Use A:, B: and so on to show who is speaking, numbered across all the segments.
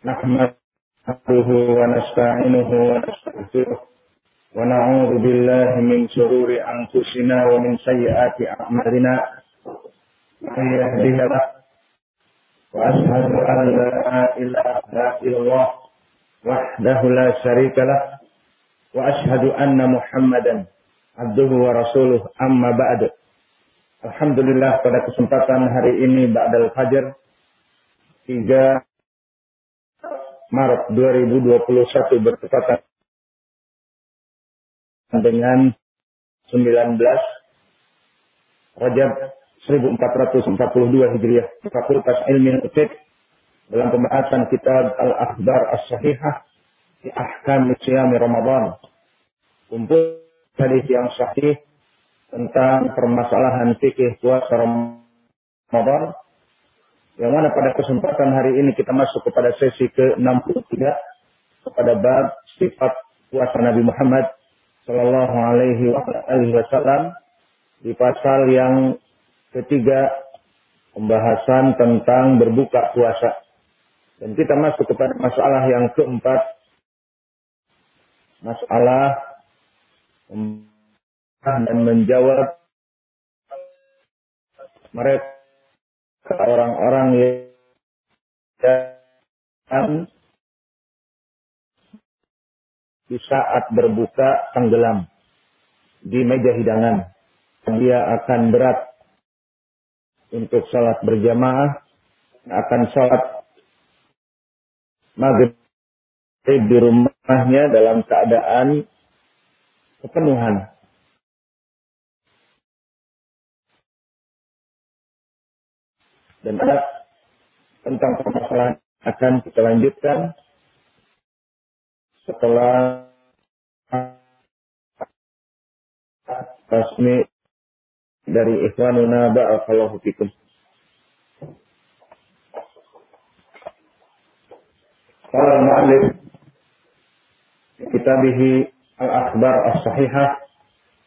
A: Nahmaduhu wa nasta'inuhu wa nastaghfiruh. Wa na'udzu billahi min shururi anfusina wa min sayyiati a'malina. Man yahdihillah wa ashhadu an la ilaha illallah wahdahu la syarika lah wa ashhadu anna Muhammadan abduhu wa rasuluh amma ba'du. Alhamdulillah pada kesempatan hari ini Ba'dal Fajar 3 Maret 2021 bertepatan dengan 19 Rajab 1442 Hijriah Fakultas Ilmi Utik dalam pembahasan kitab Al-Akhbar As-Sahihah di Ahkam Siyami Ramadan. Kumpul hadis yang sahih tentang permasalahan fikih puasa Ramadan. Yang mana pada kesempatan hari ini kita masuk kepada sesi ke-63 kepada bab sifat puasa Nabi Muhammad Sallallahu Alaihi Wasallam di pasal yang ketiga pembahasan tentang berbuka puasa. Dan kita masuk kepada masalah yang keempat masalah dan menjawab mereka orang-orang yang di saat berbuka tenggelam di meja hidangan. Dia akan berat untuk sholat berjamaah, akan sholat maghrib di rumahnya dalam keadaan kepenuhan. Dan ada tentang permasalahan akan kita lanjutkan setelah resmi dari ikhwanuna ba'akallahu fikum. Qala al-mu'allif kitabihi al-akhbar as-sahihah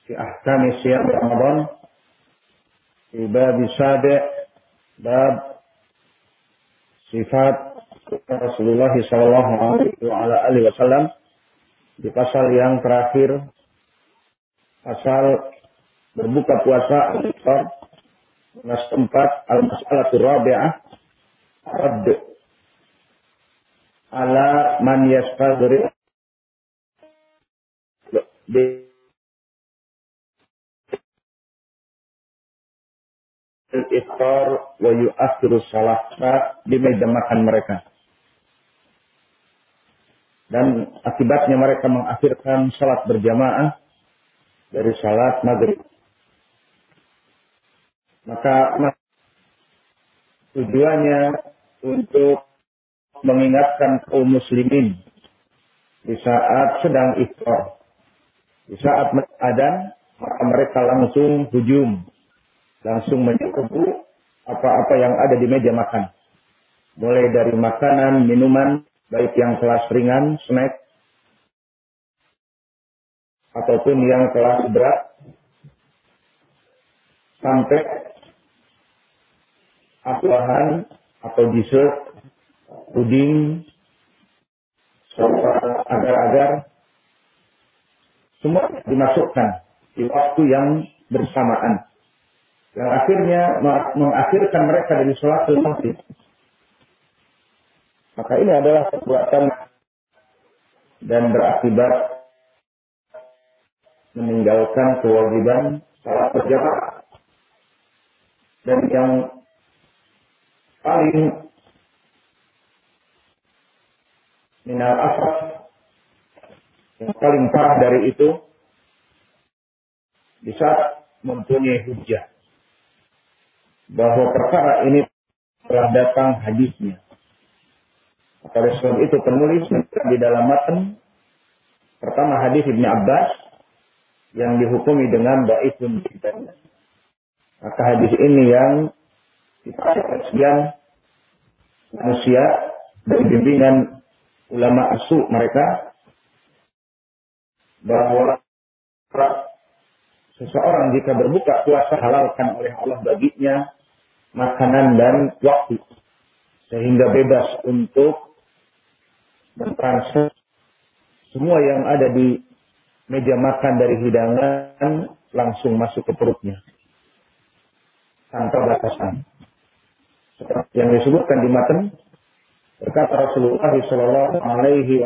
A: fi ahkami siyam Ramadan fi bab sabi' bab. Sifat Rasulullah Shallallahu Alaihi Wasallam di pasal yang terakhir. Pasal berbuka puasa nas tempat al-masalah rabi'ah radd. Ala man yastadri iftar wa yu'akhiru salata di meja makan mereka. Dan akibatnya mereka mengakhirkan salat berjamaah dari salat maghrib. Maka tujuannya untuk mengingatkan kaum muslimin di saat sedang iftar. Di saat adan, maka mereka langsung hujum langsung menyerbu apa-apa yang ada di meja makan. Mulai dari makanan, minuman, baik yang kelas ringan, snack, ataupun yang kelas berat, sampai asuhan atau dessert, puding, agar-agar, semua dimasukkan di waktu yang bersamaan yang akhirnya mengakhirkan mereka dari sholat masjid. Maka ini adalah perbuatan dan berakibat meninggalkan kewajiban salat berjamaah. Dan yang paling minal asaf yang paling parah dari itu di saat mempunyai hujah bahwa perkara ini telah datang hadisnya. Oleh sebab itu penulis di dalam matan pertama hadis Ibnu Abbas yang dihukumi dengan baikun kita. Maka hadis ini yang dipakai sekian manusia dari bimbingan ulama asu mereka bahwa seseorang jika berbuka puasa halalkan oleh Allah baginya makanan dan waktu. Sehingga bebas untuk mentransfer semua yang ada di meja makan dari hidangan langsung masuk ke perutnya. Tanpa batasan. Seperti yang disebutkan di matan, berkata Rasulullah Shallallahu Alaihi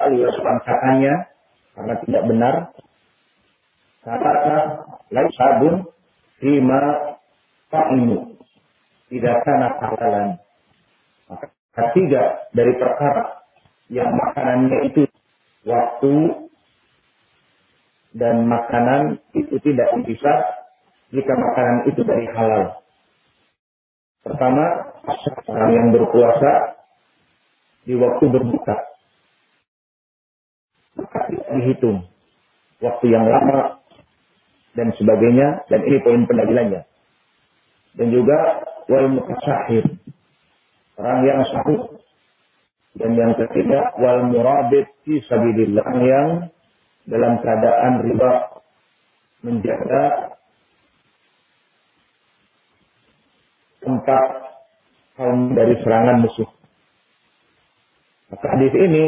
A: Wasallam katanya karena tidak benar kata lain sabun lima ta'imu tidak karena halalan maka ketiga dari perkara yang makanannya itu waktu dan makanan itu tidak bisa jika makanan itu dari halal. Pertama, orang yang berpuasa di waktu berbuka. Maka dihitung waktu yang lama dan sebagainya dan ini poin pendalilannya. Dan juga wal mutasahhir. Orang yang sahur dan yang ketiga wal murabit fi sabilillah yang dalam keadaan riba menjaga tempat kaum dari serangan musuh. Maka hadis ini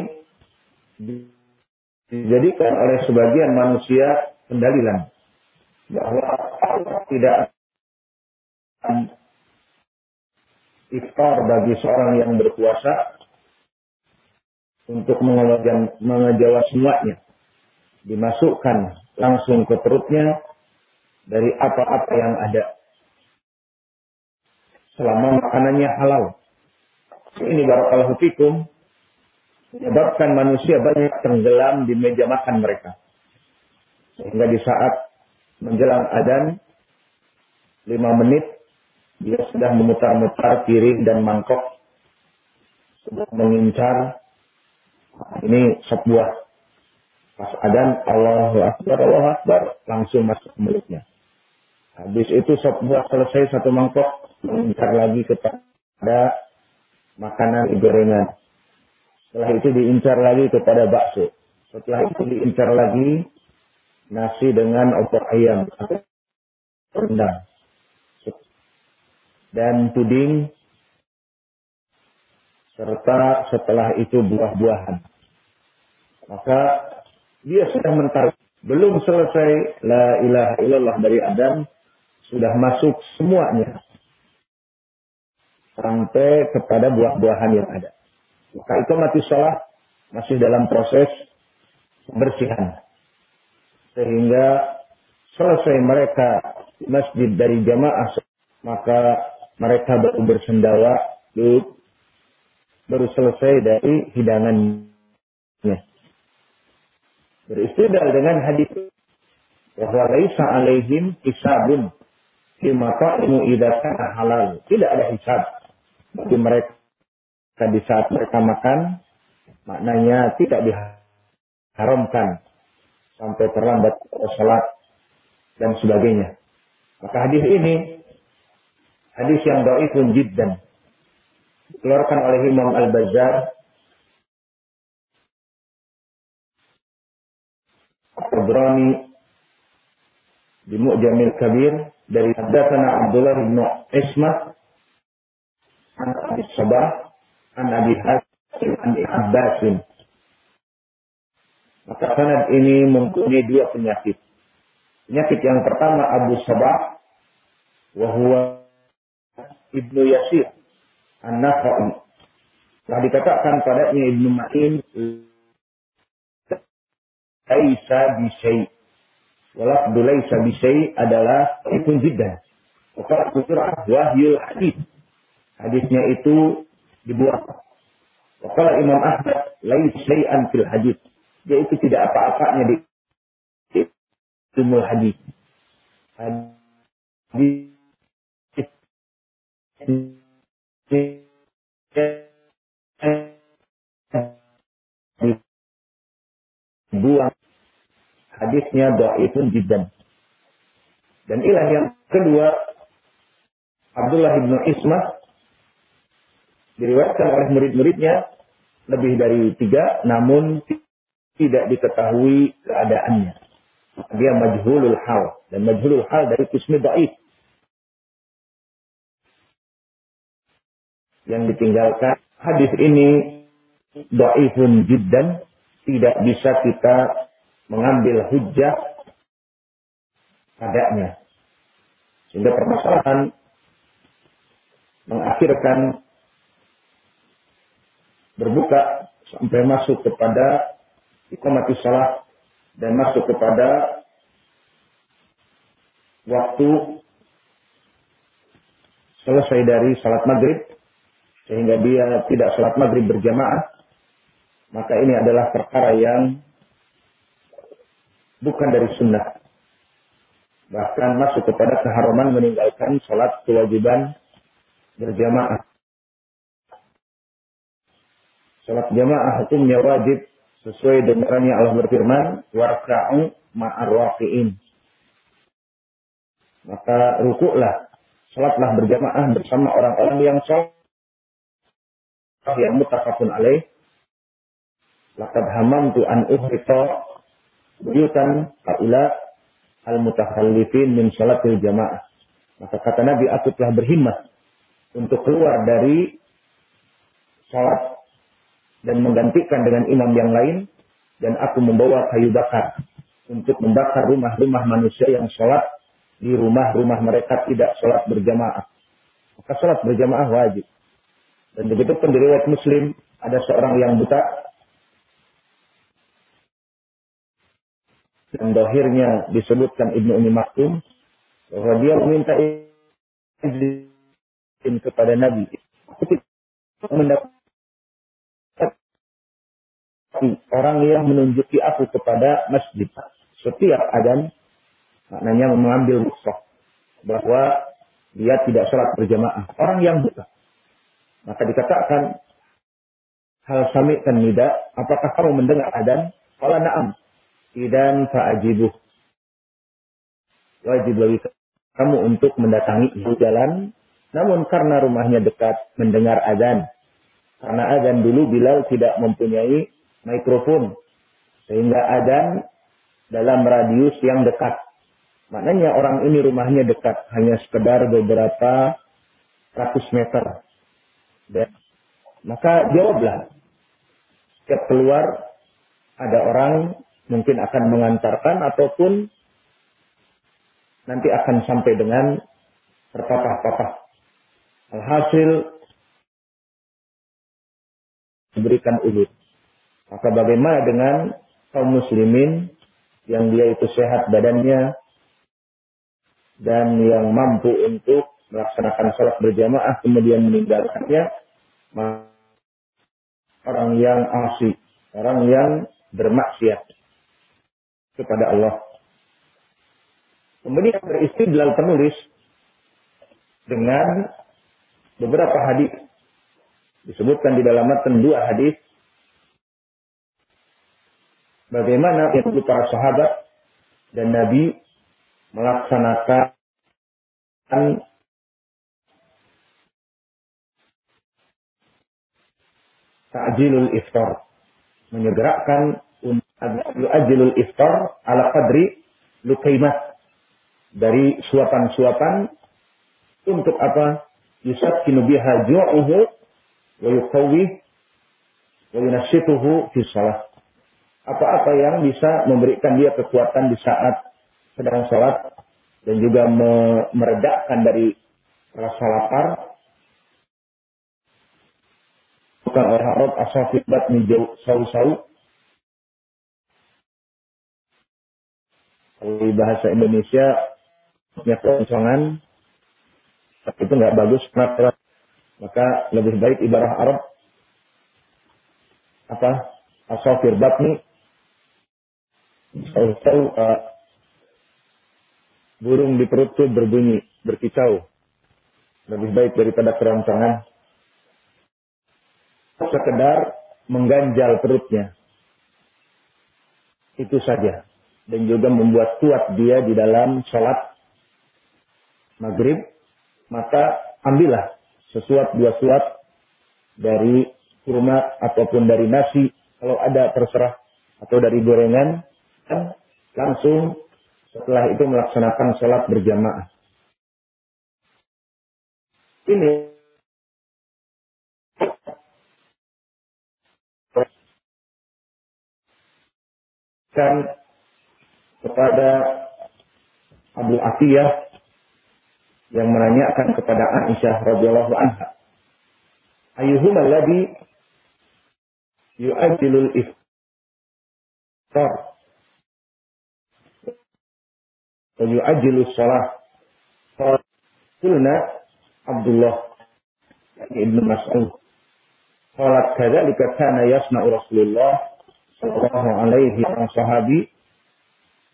A: dijadikan oleh sebagian manusia pendalilan bahwa Allah tidak iftar bagi seorang yang berpuasa untuk mengejawab semuanya. Dimasukkan langsung ke perutnya dari apa-apa yang ada. Selama makanannya halal. Ini barakallahu fikum. Menyebabkan manusia banyak tenggelam di meja makan mereka. Sehingga di saat menjelang adan, lima menit, dia sudah memutar-mutar piring dan mangkok untuk mengincar ini sebuah pas adan Allahu Akbar, Allahu Akbar, langsung masuk mulutnya. Habis itu sebuah selesai satu mangkok, mengincar lagi kepada makanan gorengan. Setelah itu diincar lagi kepada bakso. Setelah itu diincar lagi nasi dengan opor ayam. Rendang. Dan puding. Serta setelah itu buah-buahan. Maka dia sudah mentar belum selesai. La ilaha illallah dari Adam. Sudah masuk semuanya. Sampai kepada buah-buahan yang ada. Maka itu mati sholat. Masih dalam proses pembersihan. Sehingga selesai mereka masjid dari jamaah maka mereka baru bersendawa baru selesai dari hidangannya beristidal dengan hadis bahwa laisa alaihim hisabun fi mata'imu idza kana halal. Tidak ada hisab bagi mereka di saat mereka makan maknanya tidak diharamkan sampai terlambat sholat dan sebagainya. Maka hadis ini hadis yang dhaifun jiddan dikeluarkan oleh Imam Al-Bazzar Tabrani di Mu'jamil Kabir dari Haddatsana Abdullah bin Ismah an Abi Sabah an Abi Hasim an Abbasin. Maka sanad ini mempunyai dua penyakit. Penyakit yang pertama Abu Sabah wahwa Ibnu Yasir An-Nakhai. Telah dikatakan padanya Ibnu Ma'in laisa bisai. Walafdu laisa bisai adalah itu jiddah. Maka surah wahyul hadis. Hadisnya itu dibuat. Wakala Imam Ahmad lain syai'an fil hadis. Dia itu tidak apa-apanya di ilmu hadis. Hadis buang hadisnya dhaifun jiddan. Dan ilah yang kedua Abdullah bin Ismah diriwayatkan oleh murid-muridnya lebih dari tiga, namun tidak diketahui keadaannya. Dia majhulul hal dan majhulul hal dari kismi dhaif. yang ditinggalkan. Hadis ini do'ifun jiddan, tidak bisa kita mengambil hujah padanya. Sehingga permasalahan mengakhirkan berbuka sampai masuk kepada iqamati salat dan masuk kepada waktu selesai dari salat maghrib sehingga dia tidak salat maghrib berjamaah maka ini adalah perkara yang bukan dari sunnah. Bahkan masuk kepada keharaman meninggalkan salat kewajiban berjamaah. Salat jamaah hukumnya wajib sesuai dengan yang Allah berfirman warka'u ma'ar maka rukuklah, salatlah berjamaah bersama orang-orang yang sholat yang mutafakun alaih. Lakad tu an uhrita buyutan kaula al-mutakhallifin min salatil jamaah. Maka kata Nabi, aku telah berhimmat untuk keluar dari salat dan menggantikan dengan imam yang lain dan aku membawa kayu bakar untuk membakar rumah-rumah manusia yang sholat di rumah-rumah mereka tidak sholat berjamaah. Maka sholat berjamaah wajib. Dan begitu pun Muslim ada seorang yang buta dan dohirnya disebutkan Ibnu Umi Maktum bahwa dia meminta izin kepada Nabi mendapat orang yang menunjuki aku kepada masjid setiap adan Maknanya mengambil rukhsah bahwa dia tidak sholat berjamaah. Orang yang buta. Maka dikatakan hal sami dan nida, apakah kamu mendengar adan? Kala na'am. Idan fa'ajibuh. Wajib bagi kamu untuk mendatangi ibu jalan. Namun karena rumahnya dekat mendengar adan. Karena adan dulu Bilal tidak mempunyai mikrofon. Sehingga adan dalam radius yang dekat. Maknanya orang ini rumahnya dekat, hanya sekedar beberapa ratus meter. Dan, maka jawablah. Setiap keluar ada orang mungkin akan mengantarkan ataupun nanti akan sampai dengan terpapah-papah. Alhasil diberikan ulut. Maka bagaimana dengan kaum muslimin yang dia itu sehat badannya, dan yang mampu untuk melaksanakan sholat berjamaah kemudian meninggalkannya orang yang asik, orang yang bermaksiat kepada Allah. Kemudian beristidlal penulis dengan beberapa hadis disebutkan di dalam matan dua hadis bagaimana itu para sahabat dan Nabi melaksanakan ta'jilul iftar menyegerakan ajilul iftar ala qadri lukaimat dari suapan-suapan untuk apa? Yusakkinu biha ju'uhu wa yuqawwi wa yunassituhu fi salat apa-apa yang bisa memberikan dia kekuatan di saat sedang sholat dan juga meredakan dari rasa lapar. Bukan oleh harap asal fibat jauh sau-sau kalau bahasa Indonesia punya kosongan tapi itu nggak bagus kenapa? Maka lebih baik ibarat Arab. Apa? Asal firbat nih sau-sau uh, burung di perut itu berbunyi, berkicau. Lebih baik daripada keroncongan. Sekedar mengganjal perutnya. Itu saja. Dan juga membuat kuat dia di dalam sholat maghrib. Maka ambillah sesuap dua suap dari kurma ataupun dari nasi. Kalau ada terserah. Atau dari gorengan langsung setelah itu melaksanakan sholat berjamaah. Ini dan kepada Abu Atiyah yang menanyakan kepada Aisyah radhiyallahu anha ayyuhum alladhi yu'ajjilul iftar wa yu'ajilus salah qulna Abdullah Ibn Mas'ud qalat kadzalika kana yasna'u Rasulullah sallallahu alaihi wa sahabi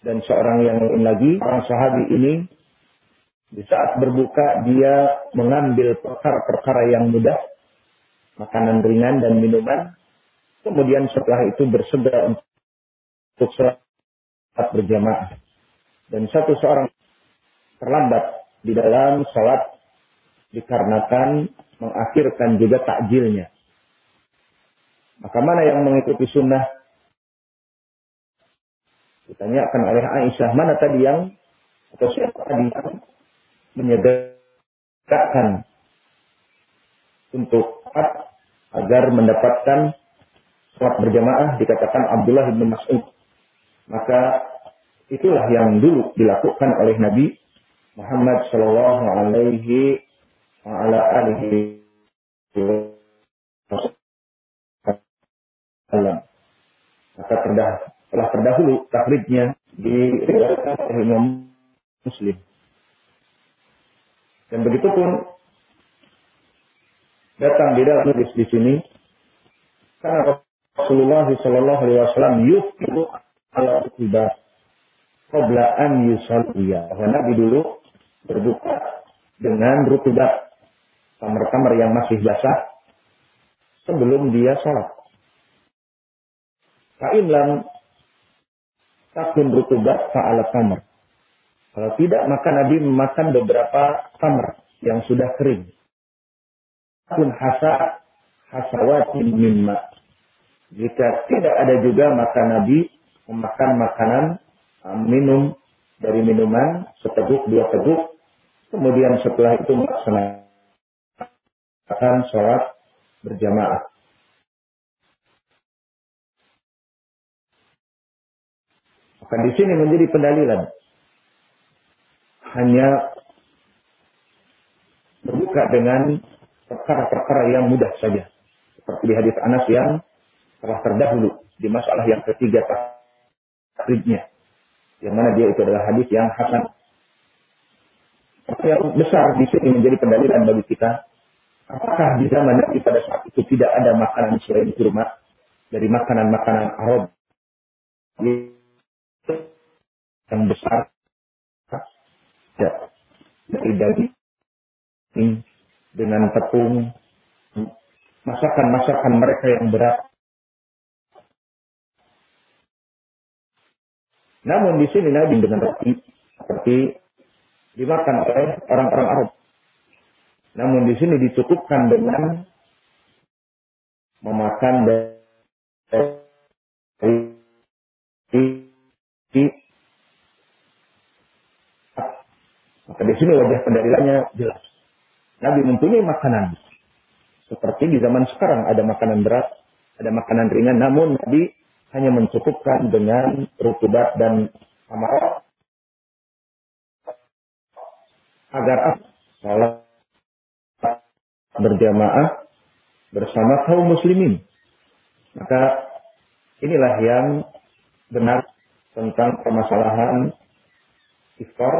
A: dan seorang yang lain lagi orang sahabi ini di saat berbuka dia mengambil perkara-perkara yang mudah, makanan ringan dan minuman. Kemudian setelah itu bersegera untuk sholat berjamaah. Dan satu seorang terlambat di dalam sholat dikarenakan mengakhirkan juga takjilnya. Maka mana yang mengikuti sunnah? Ditanyakan oleh Aisyah, mana tadi yang atau siapa tadi menyegakkan untuk agar mendapatkan sholat berjamaah dikatakan Abdullah bin Mas'ud. Maka itulah yang dulu dilakukan oleh Nabi Muhammad Shallallahu Alaihi Wasallam. Maka terdah, telah terdahulu diriwayatkan oleh Imam Muslim. Dan begitu pun datang di dalam hadis di sini karena Rasulullah Shallallahu Alaihi Wasallam yufiru ala ibadah qabla an yusalliya. Bahwa Nabi dulu berbuka dengan rutubat kamar-kamar yang masih basah sebelum dia sholat. Kain lam takun rutubat fa'ala kamar. Kalau tidak, maka Nabi memakan beberapa tamar yang sudah kering. Pun hasa hasawatin mimma. Jika tidak ada juga, maka Nabi memakan makanan, minum dari minuman, seteguk, dua teguk. Kemudian setelah itu melaksanakan sholat berjamaah. Maka di sini menjadi pendalilan hanya berbuka dengan perkara-perkara yang mudah saja. Seperti di hadis Anas yang telah terdahulu di masalah yang ketiga takridnya. Yang mana dia itu adalah hadis yang hasan. Yang besar di sini menjadi pendalilan bagi kita. Apakah di zaman Nabi pada saat itu tidak ada makanan selain kurma dari makanan-makanan Arab yang besar ya, dari daging dengan tepung masakan-masakan mereka yang berat. Namun di sini Nabi dengan roti seperti dimakan oleh orang-orang Arab. Namun di sini dicukupkan dengan memakan dari Maka di sini wajah pendalilannya jelas. Nabi mempunyai makanan. Seperti di zaman sekarang ada makanan berat, ada makanan ringan. Namun Nabi hanya mencukupkan dengan rutubat dan amarah agar salat berjamaah bersama kaum muslimin. Maka inilah yang benar tentang permasalahan iftar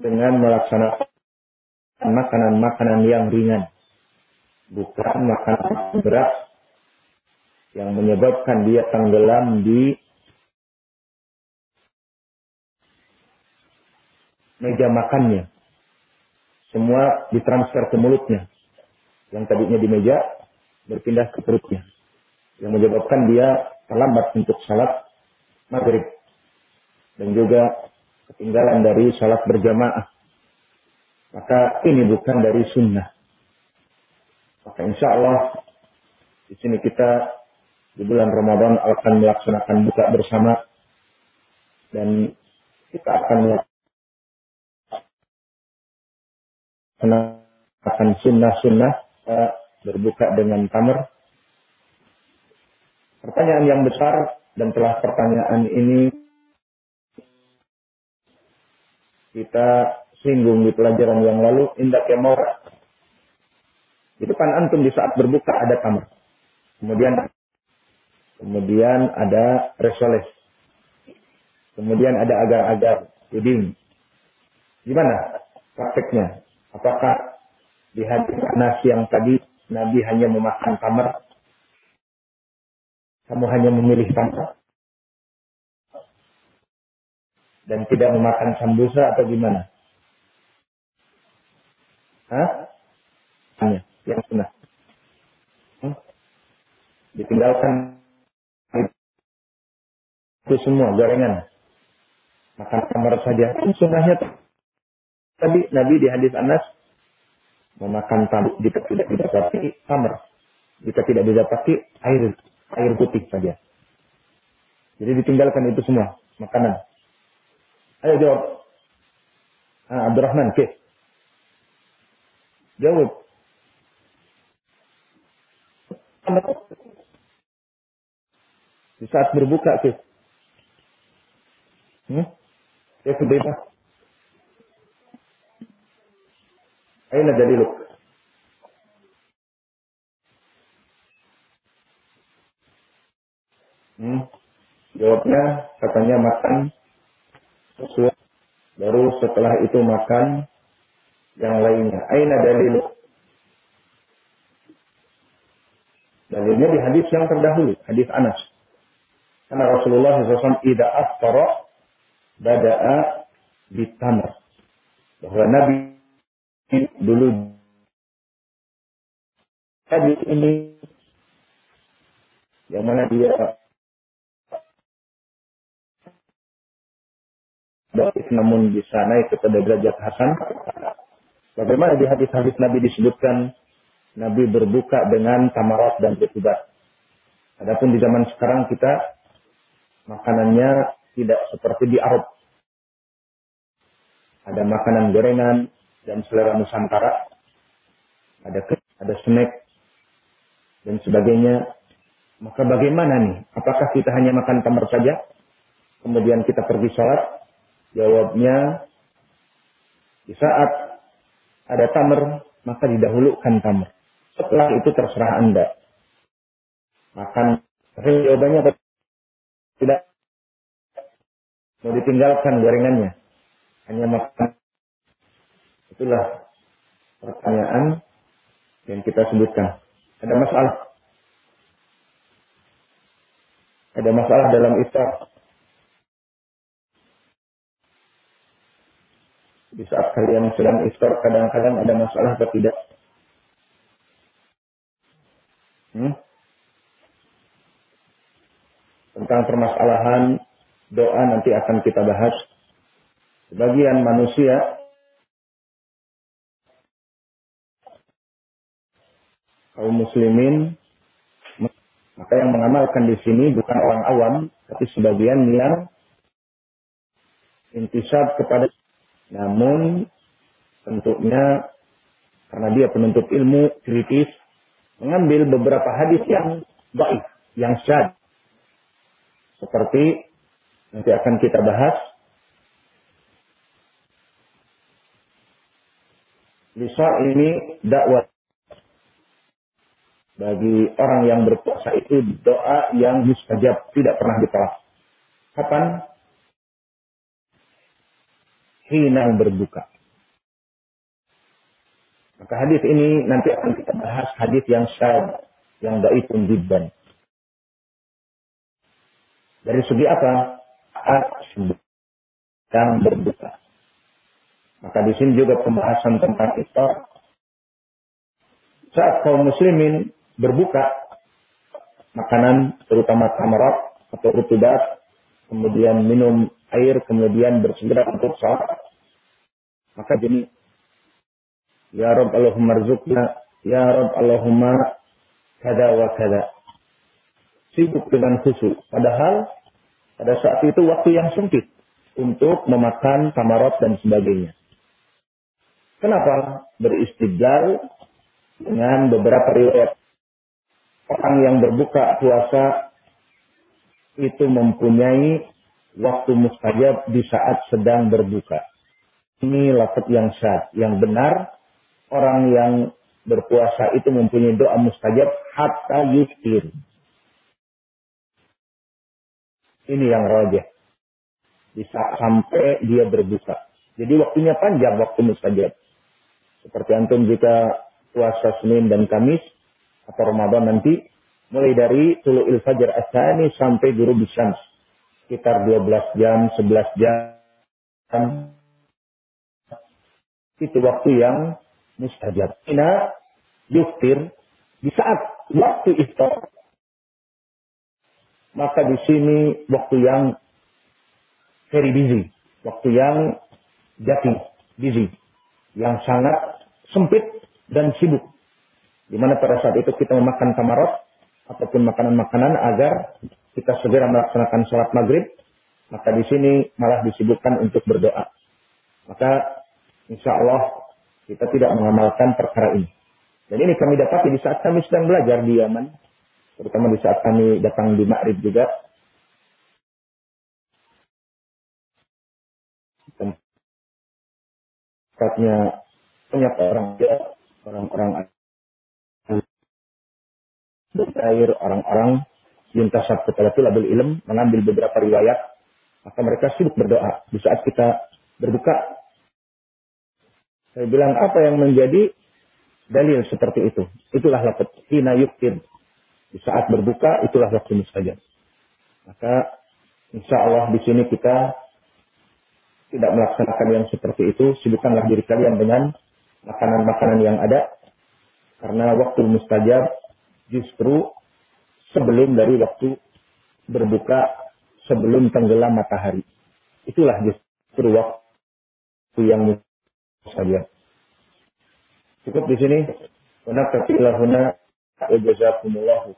A: dengan melaksanakan makanan-makanan yang ringan. Bukan makanan berat yang menyebabkan dia tenggelam di meja makannya. Semua ditransfer ke mulutnya. Yang tadinya di meja berpindah ke perutnya. Yang menyebabkan dia terlambat untuk salat maghrib. Dan juga ketinggalan dari sholat berjamaah. Maka ini bukan dari sunnah. Maka insya Allah di sini kita di bulan Ramadan akan melaksanakan buka bersama. Dan kita akan melaksanakan sunnah-sunnah berbuka dengan tamar. Pertanyaan yang besar dan telah pertanyaan ini kita singgung di pelajaran yang lalu indak kemora. Itu kan antum di saat berbuka ada tamar. Kemudian kemudian ada resoles kemudian ada agar-agar puding gimana prakteknya apakah di hadis Anas yang tadi Nabi hanya memakan tamar kamu hanya memilih tamar dan tidak memakan sambusa atau gimana? Hah? Yang sunnah. Hmm? Ditinggalkan itu semua gorengan. Makan kamar saja. Itu sunnahnya tadi Nabi di hadis Anas memakan tamu jika tidak didapati kamar. Jika tidak didapati air air putih saja. Jadi ditinggalkan itu semua makanan. Ayo jawab. Ah, Abdurrahman, ke? Jawab. Di saat berbuka, ke? Hmm? Ya, sudah. Aina daliluk? Hmm. Jawabnya katanya makan sesuai. Baru setelah itu makan yang lainnya. Aina dalil? Dalilnya di hadis yang terdahulu, hadis Anas. Karena Rasulullah SAW tidak aftara bada'a bitamr. Bahwa Nabi dulu hadis ini yang mana dia baik namun bisa naik kepada derajat hasan. Bagaimana di hadis-hadis Nabi disebutkan Nabi berbuka dengan tamarat dan ketubat. Adapun di zaman sekarang kita makanannya tidak seperti di Arab. Ada makanan gorengan dan selera Nusantara. Ada ada snack dan sebagainya. Maka bagaimana nih? Apakah kita hanya makan tamar saja? Kemudian kita pergi sholat? Jawabnya, di saat ada tamar, maka didahulukan tamar. Setelah itu terserah Anda. Makan, jawabannya tidak mau ditinggalkan gorengannya. Hanya makan. Itulah pertanyaan yang kita sebutkan. Ada masalah? Ada masalah dalam iftar? Di saat kalian sedang iftar kadang-kadang ada masalah atau tidak? Hmm? Tentang permasalahan doa nanti akan kita bahas. Sebagian manusia kaum muslimin maka yang mengamalkan di sini bukan orang awam tapi sebagian yang intisab kepada namun tentunya karena dia penuntut ilmu kritis mengambil beberapa hadis yang baik, yang syad. Seperti nanti akan kita bahas ini dakwah bagi orang yang berpuasa itu doa yang mustajab tidak pernah ditolak. Kapan? hina berbuka. Maka hadis ini nanti akan kita bahas hadis yang syad, yang daifun jiddan. Dari segi apa? yang berbuka. Maka di sini juga pembahasan tentang itu. Saat kaum muslimin berbuka, makanan terutama tamarat atau rutubat, kemudian minum air, kemudian bersegera untuk sholat. Maka jadi, Ya Rabb Allahumma rizukna, Ya Rabb Allahumma kada wa kada. Sibuk dengan khusyuk. Padahal pada saat itu waktu yang sempit untuk memakan tamarot dan sebagainya. Kenapa? Beristidlal dengan beberapa riwayat orang yang berbuka puasa itu mempunyai waktu mustajab di saat sedang berbuka. Ini lafaz yang syad, yang benar. Orang yang berpuasa itu mempunyai doa mustajab hatta yuftir. Ini yang rojah. Bisa sampai dia berbuka. Jadi waktunya panjang waktu mustajab. Seperti antum jika puasa Senin dan Kamis atau Ramadan nanti mulai dari tulu'il fajar asani sampai guru bisyams sekitar 12 jam, 11 jam. Itu waktu yang mustajab. Ina yuftir di saat waktu iftar maka di sini waktu yang very busy, waktu yang jati, busy, yang sangat sempit dan sibuk. Di mana pada saat itu kita memakan tamarot ataupun makanan-makanan agar kita segera melaksanakan sholat maghrib, maka di sini malah disibukkan untuk berdoa. Maka insya Allah kita tidak mengamalkan perkara ini. Dan ini kami dapati di saat kami sedang belajar di Yaman, terutama di saat kami datang di Ma'rib juga. Tempatnya banyak orang orang-orang air, orang-orang lintasan kepada tulabul ilm mengambil beberapa riwayat maka mereka sibuk berdoa. Di saat kita berbuka saya bilang apa yang menjadi dalil seperti itu? Itulah lafaz hina yuktir di saat berbuka itulah waktu mustajab. Maka insya Allah di sini kita tidak melaksanakan yang seperti itu sibukkanlah diri kalian dengan makanan-makanan yang ada karena waktu mustajab justru sebelum dari waktu berbuka sebelum tenggelam matahari. Itulah justru waktu yang saja. Cukup di sini. Wa naktafi lahuna wa jazakumullahu